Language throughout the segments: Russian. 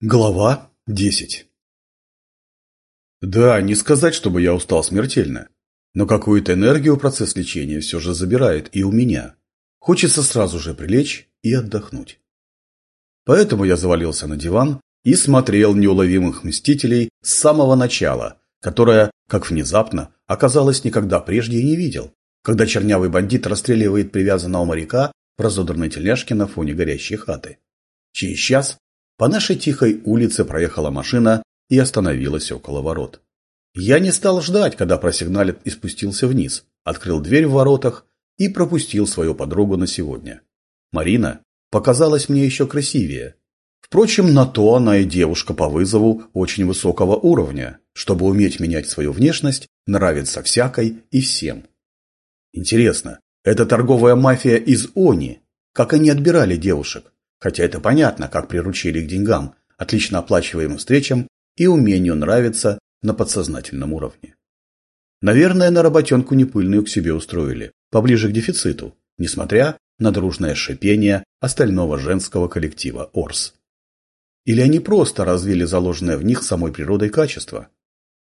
Глава 10 Да, не сказать, чтобы я устал смертельно, но какую-то энергию процесс лечения все же забирает и у меня. Хочется сразу же прилечь и отдохнуть. Поэтому я завалился на диван и смотрел неуловимых мстителей с самого начала, которое, как внезапно, оказалось никогда прежде и не видел, когда чернявый бандит расстреливает привязанного моряка в разодранной тельняшке на фоне горящей хаты. Через час по нашей тихой улице проехала машина и остановилась около ворот. Я не стал ждать, когда просигналит и спустился вниз, открыл дверь в воротах и пропустил свою подругу на сегодня. Марина показалась мне еще красивее. Впрочем, на то она и девушка по вызову очень высокого уровня, чтобы уметь менять свою внешность, нравится всякой и всем. Интересно, это торговая мафия из Они, как они отбирали девушек? Хотя это понятно, как приручили к деньгам, отлично оплачиваемым встречам и умению нравиться на подсознательном уровне. Наверное, на работенку непыльную к себе устроили, поближе к дефициту, несмотря на дружное шипение остального женского коллектива Орс. Или они просто развили заложенное в них самой природой качество?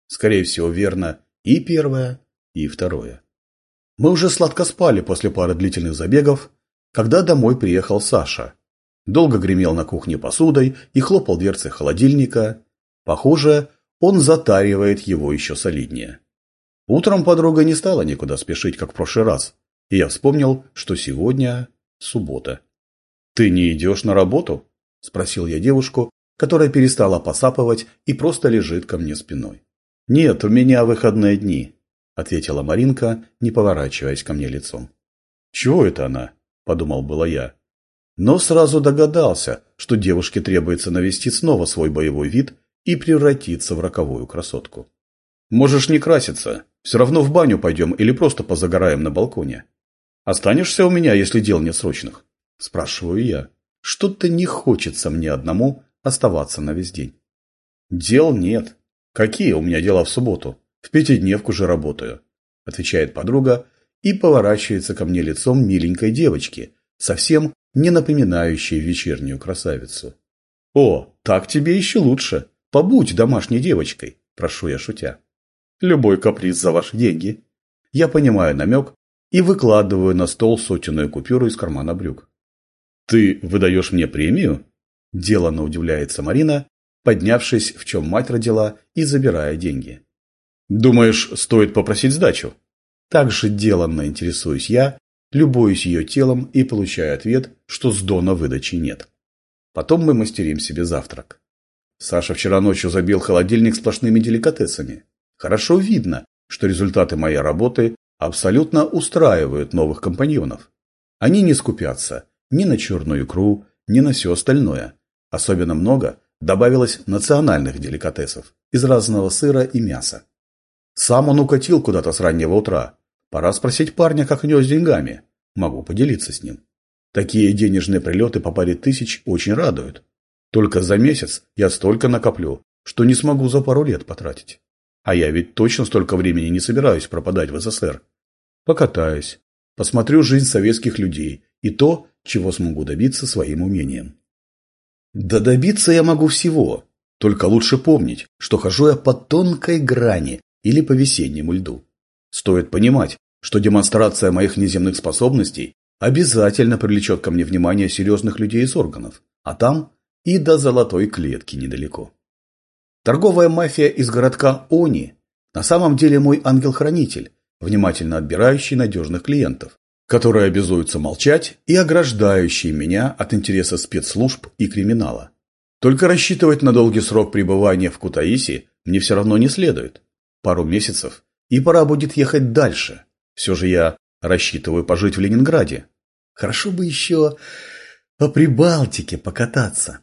Скорее всего, верно и первое, и второе. Мы уже сладко спали после пары длительных забегов, когда домой приехал Саша, долго гремел на кухне посудой и хлопал дверцы холодильника. Похоже, он затаривает его еще солиднее. Утром подруга не стала никуда спешить, как в прошлый раз, и я вспомнил, что сегодня суббота. «Ты не идешь на работу?» – спросил я девушку, которая перестала посапывать и просто лежит ко мне спиной. «Нет, у меня выходные дни», – ответила Маринка, не поворачиваясь ко мне лицом. «Чего это она?» – подумал было я но сразу догадался, что девушке требуется навести снова свой боевой вид и превратиться в роковую красотку. «Можешь не краситься, все равно в баню пойдем или просто позагораем на балконе. Останешься у меня, если дел нет срочных?» – спрашиваю я. Что-то не хочется мне одному оставаться на весь день. «Дел нет. Какие у меня дела в субботу? В пятидневку же работаю», – отвечает подруга и поворачивается ко мне лицом миленькой девочки, совсем не напоминающей вечернюю красавицу. «О, так тебе еще лучше. Побудь домашней девочкой», – прошу я шутя. «Любой каприз за ваши деньги». Я понимаю намек и выкладываю на стол сотенную купюру из кармана брюк. «Ты выдаешь мне премию?» – деланно удивляется Марина, поднявшись, в чем мать родила, и забирая деньги. «Думаешь, стоит попросить сдачу?» Так же деланно интересуюсь я, любуюсь ее телом и получаю ответ, что с Дона выдачи нет. Потом мы мастерим себе завтрак. Саша вчера ночью забил холодильник сплошными деликатесами. Хорошо видно, что результаты моей работы абсолютно устраивают новых компаньонов. Они не скупятся ни на черную икру, ни на все остальное. Особенно много добавилось национальных деликатесов из разного сыра и мяса. Сам он укатил куда-то с раннего утра, Пора спросить парня, как у него с деньгами. Могу поделиться с ним. Такие денежные прилеты по паре тысяч очень радуют. Только за месяц я столько накоплю, что не смогу за пару лет потратить. А я ведь точно столько времени не собираюсь пропадать в СССР. Покатаюсь, посмотрю жизнь советских людей и то, чего смогу добиться своим умением. Да добиться я могу всего, только лучше помнить, что хожу я по тонкой грани или по весеннему льду. Стоит понимать, что демонстрация моих неземных способностей обязательно привлечет ко мне внимание серьезных людей из органов, а там и до золотой клетки недалеко. Торговая мафия из городка Они на самом деле мой ангел-хранитель, внимательно отбирающий надежных клиентов, которые обязуются молчать и ограждающие меня от интереса спецслужб и криминала. Только рассчитывать на долгий срок пребывания в Кутаиси мне все равно не следует. Пару месяцев, и пора будет ехать дальше, все же я рассчитываю пожить в Ленинграде. Хорошо бы еще по Прибалтике покататься.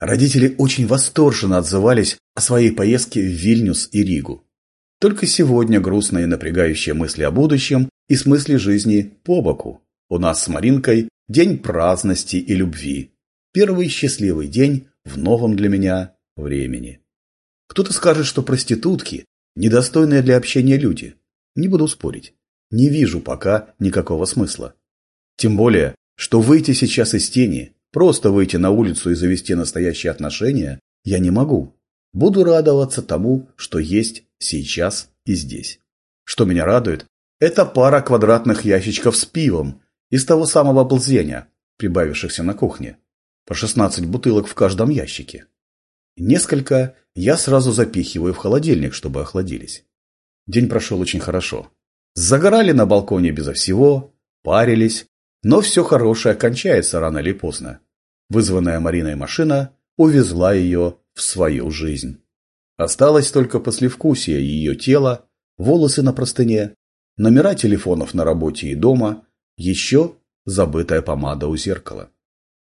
Родители очень восторженно отзывались о своей поездке в Вильнюс и Ригу. Только сегодня грустные напрягающие мысли о будущем и смысле жизни по боку. У нас с Маринкой день праздности и любви. Первый счастливый день в новом для меня времени. Кто-то скажет, что проститутки – недостойные для общения люди. Не буду спорить не вижу пока никакого смысла. Тем более, что выйти сейчас из тени, просто выйти на улицу и завести настоящие отношения, я не могу. Буду радоваться тому, что есть сейчас и здесь. Что меня радует, это пара квадратных ящичков с пивом из того самого Блзеня, прибавившихся на кухне. По 16 бутылок в каждом ящике. Несколько я сразу запихиваю в холодильник, чтобы охладились. День прошел очень хорошо. Загорали на балконе безо всего, парились, но все хорошее кончается рано или поздно. Вызванная Мариной машина увезла ее в свою жизнь. Осталось только послевкусие ее тела, волосы на простыне, номера телефонов на работе и дома, еще забытая помада у зеркала.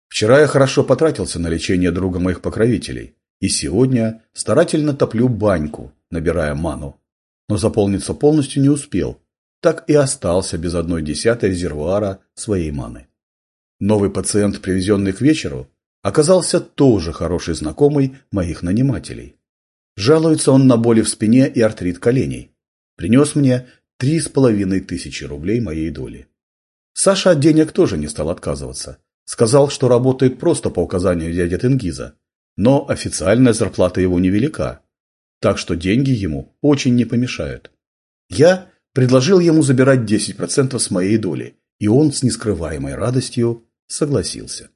Вчера я хорошо потратился на лечение друга моих покровителей, и сегодня старательно топлю баньку, набирая ману. Но заполниться полностью не успел, так и остался без одной десятой резервуара своей маны. Новый пациент, привезенный к вечеру, оказался тоже хороший знакомый моих нанимателей. Жалуется он на боли в спине и артрит коленей. Принес мне три с половиной тысячи рублей моей доли. Саша от денег тоже не стал отказываться. Сказал, что работает просто по указанию дяди Тенгиза, но официальная зарплата его невелика, так что деньги ему очень не помешают. Я предложил ему забирать 10% с моей доли, и он с нескрываемой радостью согласился.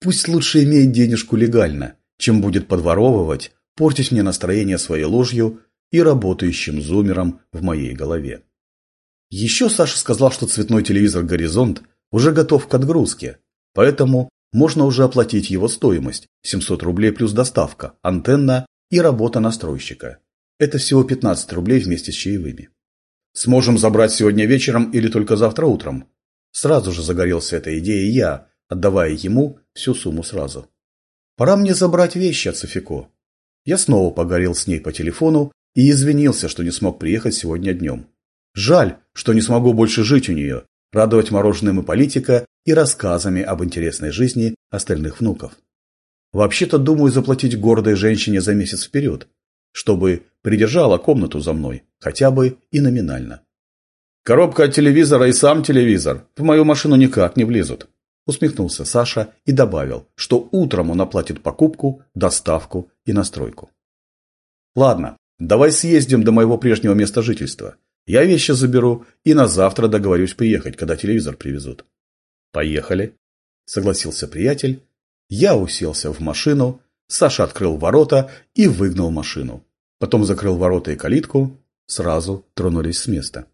Пусть лучше имеет денежку легально, чем будет подворовывать, портить мне настроение своей ложью и работающим зумером в моей голове. Еще Саша сказал, что цветной телевизор «Горизонт» уже готов к отгрузке, поэтому можно уже оплатить его стоимость – 700 рублей плюс доставка, антенна и работа настройщика. Это всего 15 рублей вместе с чаевыми. Сможем забрать сегодня вечером или только завтра утром? Сразу же загорелся этой идеей я, отдавая ему всю сумму сразу. Пора мне забрать вещи от Софико. Я снова поговорил с ней по телефону и извинился, что не смог приехать сегодня днем. Жаль, что не смогу больше жить у нее, радовать мороженым и политика и рассказами об интересной жизни остальных внуков. Вообще-то думаю заплатить гордой женщине за месяц вперед, чтобы придержала комнату за мной, хотя бы и номинально. Коробка от телевизора и сам телевизор в мою машину никак не влезут. Усмехнулся Саша и добавил, что утром он оплатит покупку, доставку и настройку. Ладно, давай съездим до моего прежнего места жительства. Я вещи заберу и на завтра договорюсь приехать, когда телевизор привезут. Поехали, согласился приятель. Я уселся в машину, Саша открыл ворота и выгнал машину. Потом закрыл ворота и калитку, сразу тронулись с места.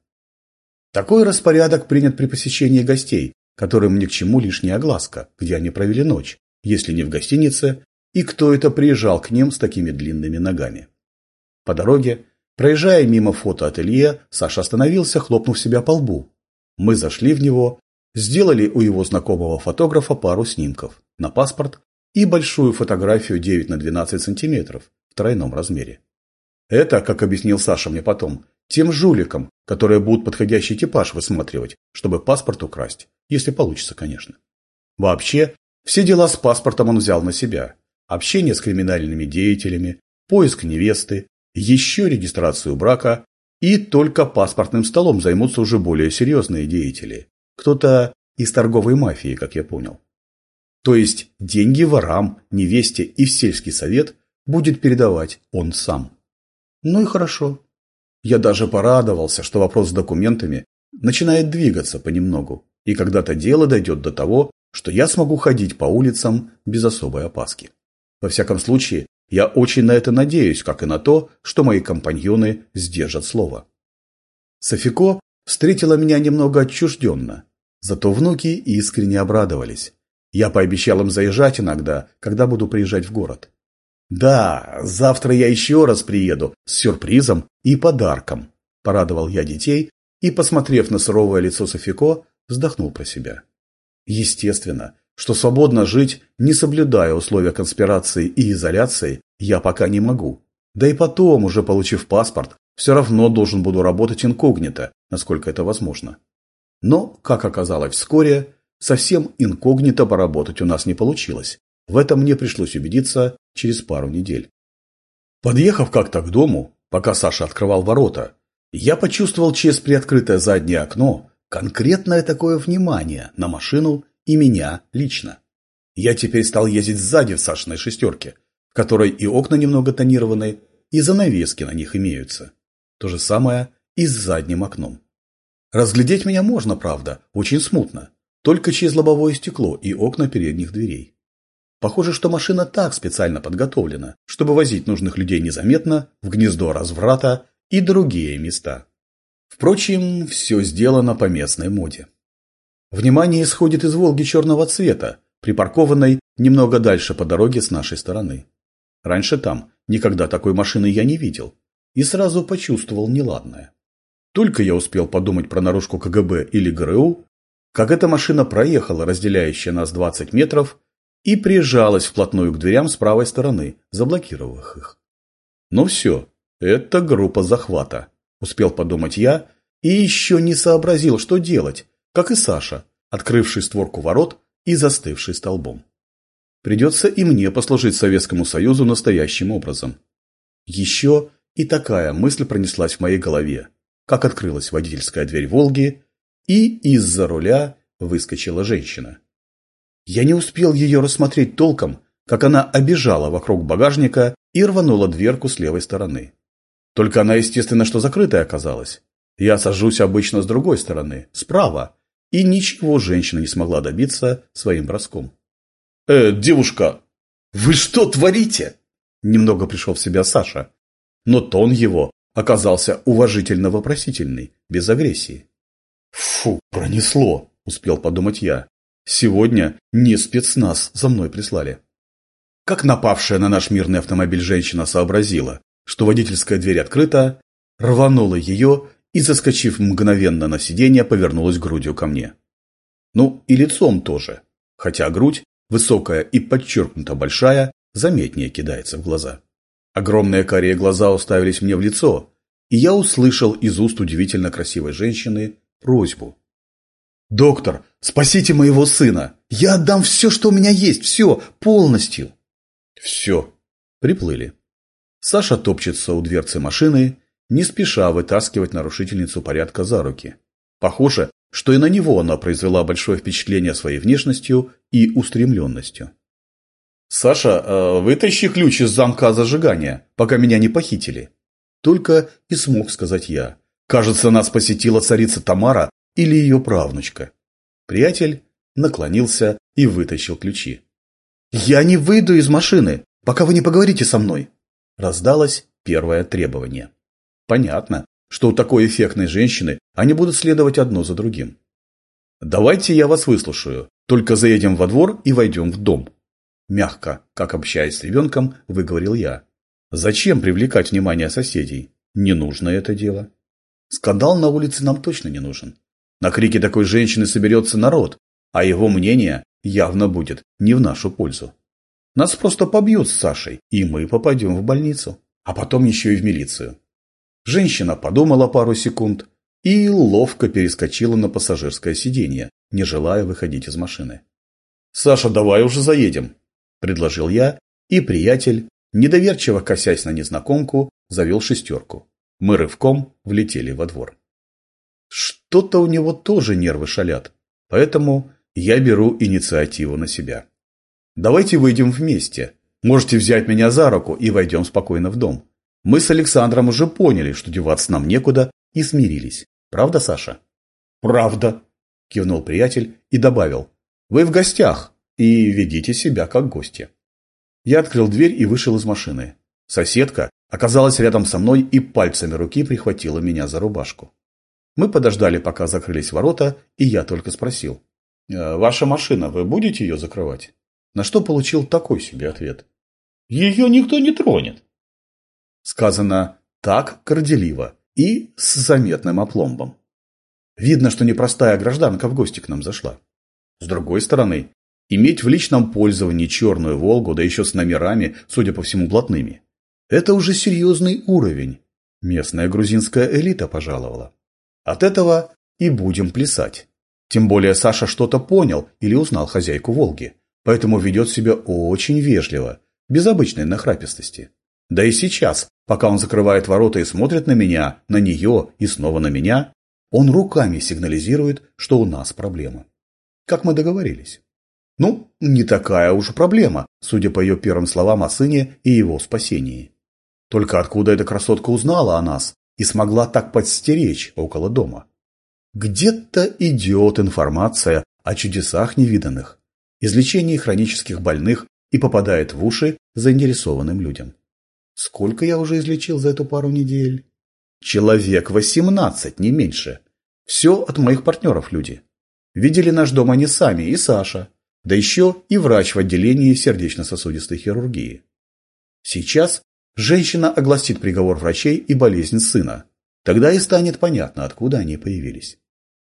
Такой распорядок принят при посещении гостей, которым ни к чему лишняя огласка, где они провели ночь, если не в гостинице, и кто это приезжал к ним с такими длинными ногами. По дороге Проезжая мимо фотоателье, Саша остановился, хлопнув себя по лбу. Мы зашли в него, сделали у его знакомого фотографа пару снимков на паспорт и большую фотографию 9 на 12 сантиметров в тройном размере. Это, как объяснил Саша мне потом, тем жуликам, которые будут подходящий типаж высматривать, чтобы паспорт украсть, если получится, конечно. Вообще, все дела с паспортом он взял на себя. Общение с криминальными деятелями, поиск невесты, еще регистрацию брака, и только паспортным столом займутся уже более серьезные деятели. Кто-то из торговой мафии, как я понял. То есть деньги ворам, невесте и в сельский совет будет передавать он сам. Ну и хорошо. Я даже порадовался, что вопрос с документами начинает двигаться понемногу, и когда-то дело дойдет до того, что я смогу ходить по улицам без особой опаски. Во всяком случае, я очень на это надеюсь, как и на то, что мои компаньоны сдержат слово. Софико встретила меня немного отчужденно, зато внуки искренне обрадовались. Я пообещал им заезжать иногда, когда буду приезжать в город. Да, завтра я еще раз приеду с сюрпризом и подарком, порадовал я детей и, посмотрев на суровое лицо Софико, вздохнул про себя. Естественно, что свободно жить, не соблюдая условия конспирации и изоляции, я пока не могу. Да и потом, уже получив паспорт, все равно должен буду работать инкогнито, насколько это возможно. Но, как оказалось вскоре, совсем инкогнито поработать у нас не получилось. В этом мне пришлось убедиться через пару недель. Подъехав как-то к дому, пока Саша открывал ворота, я почувствовал через приоткрытое заднее окно конкретное такое внимание на машину и меня лично. Я теперь стал ездить сзади в Сашиной шестерке, в которой и окна немного тонированы, и занавески на них имеются. То же самое и с задним окном. Разглядеть меня можно, правда, очень смутно. Только через лобовое стекло и окна передних дверей. Похоже, что машина так специально подготовлена, чтобы возить нужных людей незаметно в гнездо разврата и другие места. Впрочем, все сделано по местной моде. Внимание исходит из «Волги» черного цвета, припаркованной немного дальше по дороге с нашей стороны. Раньше там никогда такой машины я не видел и сразу почувствовал неладное. Только я успел подумать про наружку КГБ или ГРУ, как эта машина проехала, разделяющая нас 20 метров, и прижалась вплотную к дверям с правой стороны, заблокировав их. Ну все, это группа захвата, успел подумать я, и еще не сообразил, что делать, как и Саша, открывший створку ворот и застывший столбом. Придется и мне послужить Советскому Союзу настоящим образом. Еще и такая мысль пронеслась в моей голове, как открылась водительская дверь «Волги», и из-за руля выскочила женщина. Я не успел ее рассмотреть толком, как она обежала вокруг багажника и рванула дверку с левой стороны. Только она, естественно, что закрытая оказалась. Я сажусь обычно с другой стороны, справа, и ничего женщина не смогла добиться своим броском. «Э, девушка, вы что творите?» Немного пришел в себя Саша, но тон его оказался уважительно-вопросительный, без агрессии. «Фу, пронесло!» – успел подумать я. «Сегодня не спецназ за мной прислали». Как напавшая на наш мирный автомобиль женщина сообразила, что водительская дверь открыта, рванула ее и, заскочив мгновенно на сиденье, повернулась грудью ко мне. Ну, и лицом тоже, хотя грудь, высокая и подчеркнуто большая, заметнее кидается в глаза. Огромные карие глаза уставились мне в лицо, и я услышал из уст удивительно красивой женщины просьбу. «Доктор, спасите моего сына! Я отдам все, что у меня есть, все, полностью!» «Все!» Приплыли. Саша топчется у дверцы машины, не спеша вытаскивать нарушительницу порядка за руки. Похоже, что и на него она произвела большое впечатление своей внешностью и устремленностью. «Саша, э, вытащи ключ из замка зажигания, пока меня не похитили». Только и смог сказать я. Кажется, нас посетила царица Тамара или ее правнучка. Приятель наклонился и вытащил ключи. «Я не выйду из машины, пока вы не поговорите со мной!» Раздалось первое требование. Понятно, что у такой эффектной женщины они будут следовать одно за другим. «Давайте я вас выслушаю, только заедем во двор и войдем в дом». Мягко, как общаясь с ребенком, выговорил я. «Зачем привлекать внимание соседей? Не нужно это дело». Скандал на улице нам точно не нужен. На крике такой женщины соберется народ, а его мнение явно будет не в нашу пользу. Нас просто побьют с Сашей, и мы попадем в больницу, а потом еще и в милицию. Женщина подумала пару секунд и ловко перескочила на пассажирское сиденье, не желая выходить из машины. «Саша, давай уже заедем», – предложил я, и приятель, недоверчиво косясь на незнакомку, завел шестерку. Мы рывком влетели во двор. Что-то у него тоже нервы шалят, поэтому я беру инициативу на себя. Давайте выйдем вместе. Можете взять меня за руку и войдем спокойно в дом. Мы с Александром уже поняли, что деваться нам некуда, и смирились. Правда, Саша? Правда, кивнул приятель и добавил. Вы в гостях и ведите себя как гости. Я открыл дверь и вышел из машины. Соседка оказалась рядом со мной и пальцами руки прихватила меня за рубашку. Мы подождали, пока закрылись ворота, и я только спросил. «Э, «Ваша машина, вы будете ее закрывать?» На что получил такой себе ответ. «Ее никто не тронет». Сказано так горделиво и с заметным опломбом. Видно, что непростая гражданка в гости к нам зашла. С другой стороны, иметь в личном пользовании черную «Волгу», да еще с номерами, судя по всему, блатными, это уже серьезный уровень. Местная грузинская элита пожаловала. От этого и будем плясать. Тем более Саша что-то понял или узнал хозяйку Волги, поэтому ведет себя очень вежливо, без обычной нахрапистости. Да и сейчас, пока он закрывает ворота и смотрит на меня, на нее и снова на меня, он руками сигнализирует, что у нас проблема. Как мы договорились. Ну, не такая уж проблема, судя по ее первым словам о сыне и его спасении. Только откуда эта красотка узнала о нас и смогла так подстеречь около дома? Где-то идет информация о чудесах невиданных, излечении хронических больных и попадает в уши заинтересованным людям. Сколько я уже излечил за эту пару недель? Человек восемнадцать, не меньше. Все от моих партнеров люди. Видели наш дом они сами и Саша, да еще и врач в отделении сердечно-сосудистой хирургии. Сейчас женщина огласит приговор врачей и болезнь сына. Тогда и станет понятно, откуда они появились.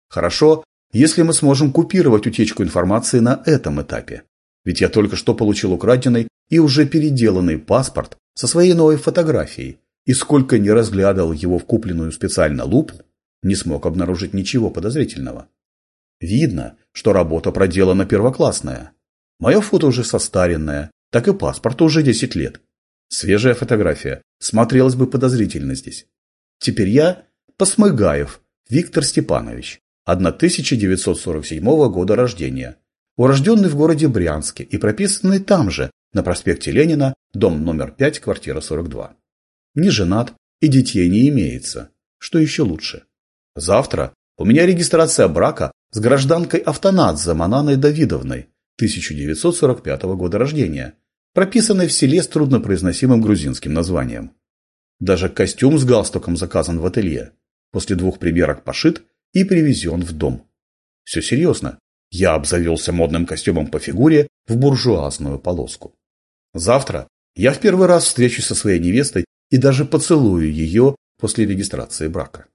Хорошо, если мы сможем купировать утечку информации на этом этапе. Ведь я только что получил украденный и уже переделанный паспорт со своей новой фотографией, и сколько не разглядывал его в купленную специально лупу, не смог обнаружить ничего подозрительного. Видно, что работа проделана первоклассная. Мое фото уже состаренное, так и паспорт уже 10 лет. Свежая фотография смотрелась бы подозрительно здесь. Теперь я Посмыгаев Виктор Степанович, 1947 года рождения, урожденный в городе Брянске и прописанный там же, на проспекте Ленина, дом номер 5, квартира 42. Не женат и детей не имеется, что еще лучше. Завтра у меня регистрация брака с гражданкой Автонадзе Мананой Давидовной, 1945 года рождения, прописанной в селе с труднопроизносимым грузинским названием. Даже костюм с галстуком заказан в ателье, после двух примерок пошит и привезен в дом. Все серьезно. Я обзавелся модным костюмом по фигуре в буржуазную полоску. Завтра я в первый раз встречусь со своей невестой и даже поцелую ее после регистрации брака.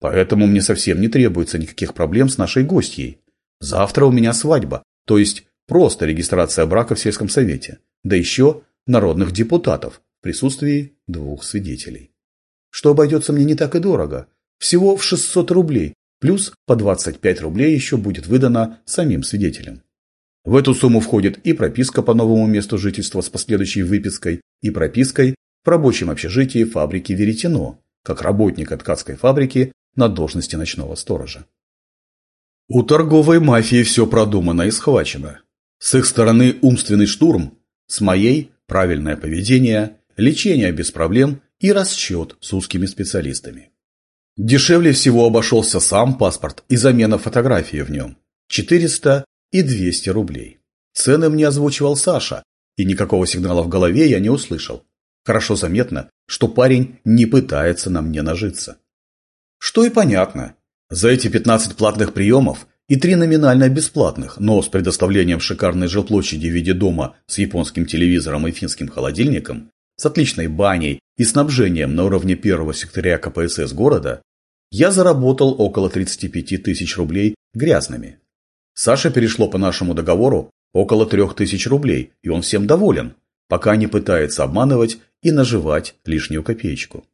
Поэтому мне совсем не требуется никаких проблем с нашей гостьей. Завтра у меня свадьба, то есть просто регистрация брака в сельском совете, да еще народных депутатов в присутствии двух свидетелей. Что обойдется мне не так и дорого, всего в 600 рублей, плюс по 25 рублей еще будет выдано самим свидетелям. В эту сумму входит и прописка по новому месту жительства с последующей выпиской, и пропиской в рабочем общежитии фабрики «Веретено», как работника ткацкой фабрики на должности ночного сторожа. У торговой мафии все продумано и схвачено. С их стороны умственный штурм, с моей – правильное поведение, лечение без проблем и расчет с узкими специалистами. Дешевле всего обошелся сам паспорт и замена фотографии в нем – 400 и 200 рублей. Цены мне озвучивал Саша, и никакого сигнала в голове я не услышал. Хорошо заметно, что парень не пытается на мне нажиться. Что и понятно. За эти 15 платных приемов и три номинально бесплатных, но с предоставлением шикарной жилплощади в виде дома с японским телевизором и финским холодильником, с отличной баней и снабжением на уровне первого секторя КПСС города, я заработал около 35 тысяч рублей грязными. Саше перешло по нашему договору около 3 тысяч рублей, и он всем доволен, пока не пытается обманывать и наживать лишнюю копеечку.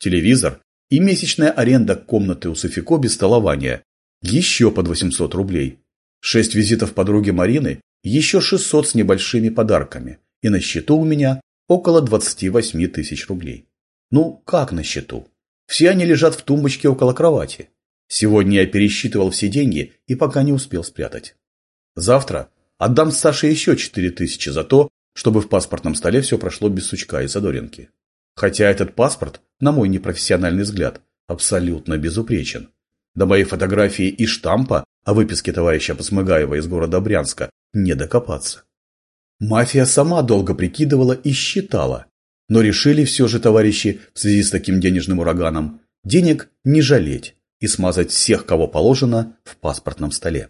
Телевизор и месячная аренда комнаты у Софико без столования еще под 800 рублей. Шесть визитов подруги Марины, еще 600 с небольшими подарками, и на счету у меня около 28 тысяч рублей. Ну, как на счету? Все они лежат в тумбочке около кровати. Сегодня я пересчитывал все деньги и пока не успел спрятать. Завтра отдам Саше еще 4 тысячи за то, чтобы в паспортном столе все прошло без сучка и задоринки. Хотя этот паспорт, на мой непрофессиональный взгляд, абсолютно безупречен. До моей фотографии и штампа о выписке товарища Посмыгаева из города Брянска не докопаться. Мафия сама долго прикидывала и считала, но решили все же товарищи в связи с таким денежным ураганом денег не жалеть и смазать всех, кого положено, в паспортном столе.